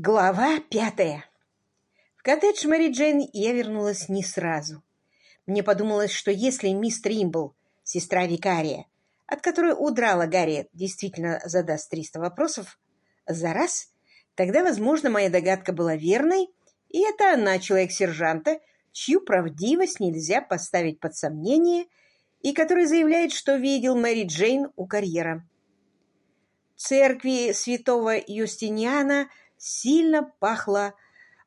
Глава пятая. В коттедж Мэри Джейн я вернулась не сразу. Мне подумалось, что если мисс Тримбл, сестра викария, от которой удрала Гарри, действительно задаст 300 вопросов за раз, тогда, возможно, моя догадка была верной, и это она, человек-сержанта, чью правдивость нельзя поставить под сомнение и который заявляет, что видел Мэри Джейн у карьера. Церкви святого Юстиниана – сильно пахло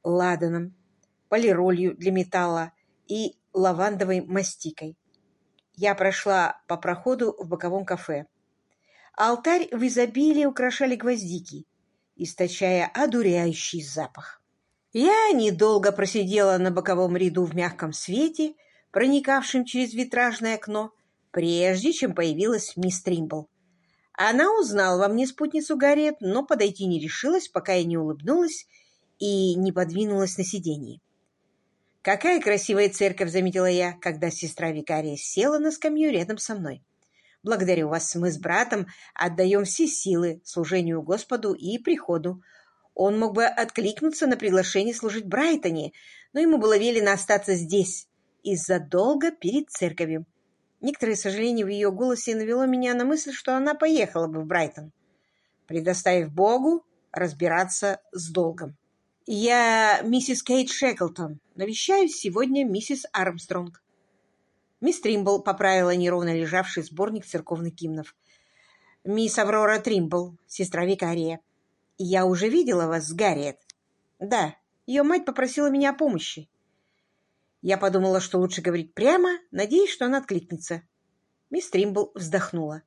ладаном, полиролью для металла и лавандовой мастикой. Я прошла по проходу в боковом кафе. Алтарь в изобилии украшали гвоздики, источая одуряющий запах. Я недолго просидела на боковом ряду в мягком свете, проникавшем через витражное окно, прежде чем появилась мисс Тримбл. Она узнала во мне спутницу Гарриет, но подойти не решилась, пока я не улыбнулась и не подвинулась на сиденье. «Какая красивая церковь!» — заметила я, когда сестра викария села на скамью рядом со мной. «Благодарю вас, мы с братом отдаем все силы служению Господу и приходу. Он мог бы откликнуться на приглашение служить Брайтоне, но ему было велено остаться здесь из-за долга перед церковью. Некоторое сожаление в ее голосе навело меня на мысль, что она поехала бы в Брайтон, предоставив Богу разбираться с долгом. «Я миссис Кейт Шеклтон. Навещаю сегодня миссис Армстронг». Мисс Тримбл поправила неровно лежавший сборник церковных гимнов. «Мисс Аврора Тримбл, сестра викария. Я уже видела вас с Гарриет». «Да, ее мать попросила меня о помощи. Я подумала, что лучше говорить прямо, надеясь, что она откликнется. Мисс Тримбл вздохнула.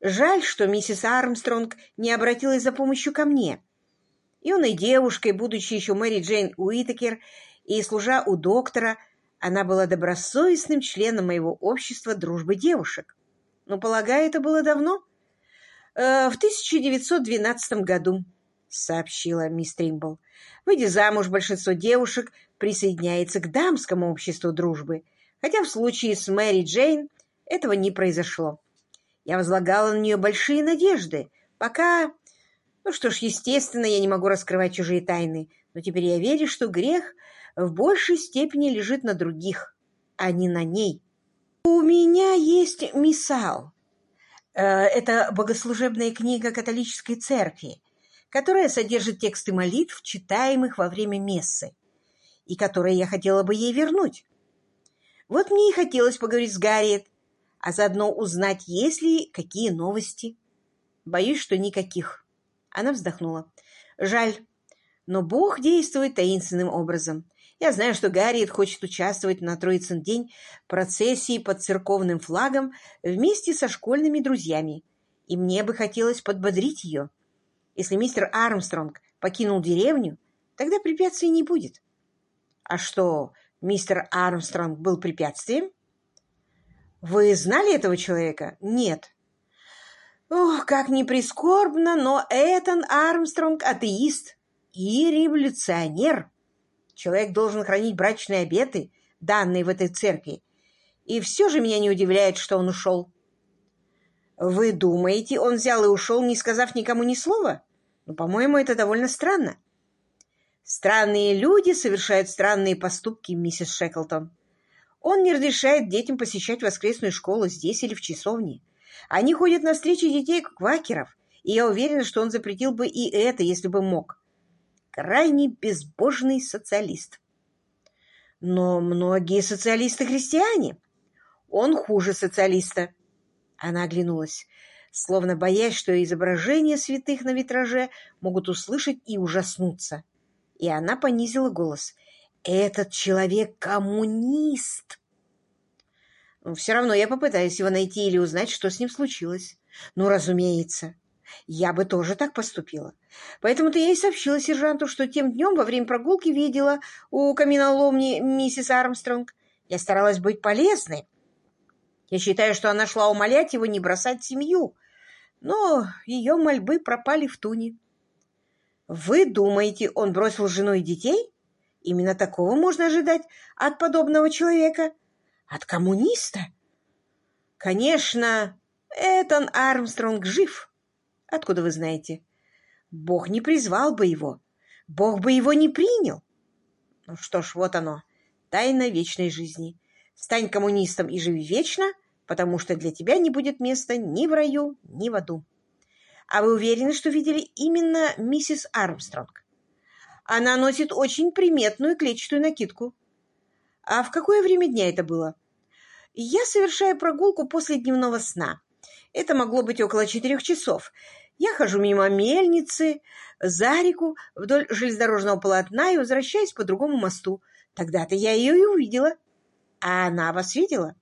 Жаль, что миссис Армстронг не обратилась за помощью ко мне. Юной девушкой, будучи еще Мэри Джейн Уитакер и служа у доктора, она была добросовестным членом моего общества дружбы девушек. Но, полагаю, это было давно. Э, в 1912 году, — сообщила мисс Тримбл. Выйдя замуж, большинство девушек присоединяется к дамскому обществу дружбы, хотя в случае с Мэри Джейн этого не произошло. Я возлагала на нее большие надежды, пока... Ну что ж, естественно, я не могу раскрывать чужие тайны, но теперь я верю, что грех в большей степени лежит на других, а не на ней. У меня есть миссал. Э, это богослужебная книга католической церкви, которая содержит тексты молитв, читаемых во время мессы, и которые я хотела бы ей вернуть. Вот мне и хотелось поговорить с Гарриет, а заодно узнать, есть ли какие новости. Боюсь, что никаких. Она вздохнула. Жаль, но Бог действует таинственным образом. Я знаю, что Гарриет хочет участвовать на Троицын день процессии под церковным флагом вместе со школьными друзьями, и мне бы хотелось подбодрить ее. Если мистер Армстронг покинул деревню, тогда препятствий не будет. А что, мистер Армстронг был препятствием? Вы знали этого человека? Нет. Ох, как не прискорбно, но Этан Армстронг — атеист и революционер. Человек должен хранить брачные обеты, данные в этой церкви. И все же меня не удивляет, что он ушел. Вы думаете, он взял и ушел, не сказав никому ни слова? Ну, по-моему, это довольно странно. Странные люди совершают странные поступки, миссис Шеклтон. Он не разрешает детям посещать воскресную школу здесь или в часовне. Они ходят на встречи детей квакеров, и я уверена, что он запретил бы и это, если бы мог. Крайне безбожный социалист. Но многие социалисты христиане. Он хуже социалиста. Она оглянулась, словно боясь, что изображения святых на витраже могут услышать и ужаснуться. И она понизила голос. «Этот человек коммунист!» «Все равно я попытаюсь его найти или узнать, что с ним случилось. Ну, разумеется, я бы тоже так поступила. Поэтому-то я и сообщила сержанту, что тем днем во время прогулки видела у каменоломни миссис Армстронг. Я старалась быть полезной, я считаю, что она шла умолять его не бросать семью, но ее мольбы пропали в туне. Вы думаете, он бросил жену и детей? Именно такого можно ожидать от подобного человека? От коммуниста? Конечно, Этон Армстронг жив. Откуда вы знаете? Бог не призвал бы его. Бог бы его не принял. Ну что ж, вот оно, тайна вечной жизни. Стань коммунистом и живи вечно, потому что для тебя не будет места ни в раю, ни в аду. А вы уверены, что видели именно миссис Армстронг? Она носит очень приметную клетчатую накидку. А в какое время дня это было? Я совершаю прогулку после дневного сна. Это могло быть около четырех часов. Я хожу мимо мельницы, за реку, вдоль железнодорожного полотна и возвращаюсь по другому мосту. Тогда-то я ее и увидела. А она вас видела?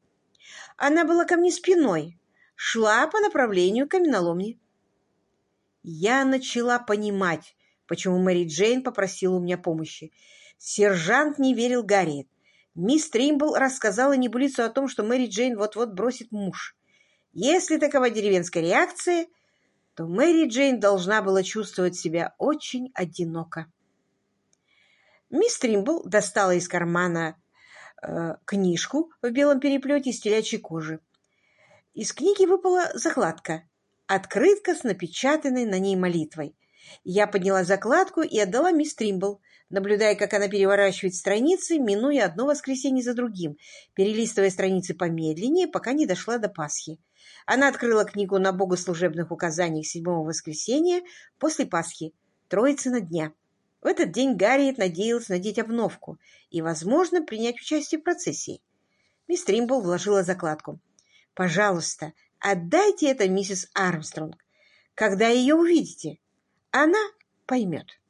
Она была ко мне спиной, шла по направлению к каменоломни. Я начала понимать, почему Мэри Джейн попросила у меня помощи. Сержант не верил Гарриет. Мисс Тримбл рассказала небылицу о том, что Мэри Джейн вот-вот бросит муж. Если такова деревенская реакция, то Мэри Джейн должна была чувствовать себя очень одиноко. Мисс Тримбл достала из кармана э, книжку в белом переплете из телячьей кожи. Из книги выпала закладка, открытка с напечатанной на ней молитвой. Я подняла закладку и отдала мисс Тримбл, наблюдая, как она переворачивает страницы, минуя одно воскресенье за другим, перелистывая страницы помедленнее, пока не дошла до Пасхи. Она открыла книгу на богослужебных указаниях седьмого воскресенья после Пасхи, Троицына дня. В этот день Гарриет надеялась надеть обновку и, возможно, принять участие в процессии. Мисс Тримбл вложила закладку. «Пожалуйста, отдайте это миссис Армстронг. Когда ее увидите, она поймет».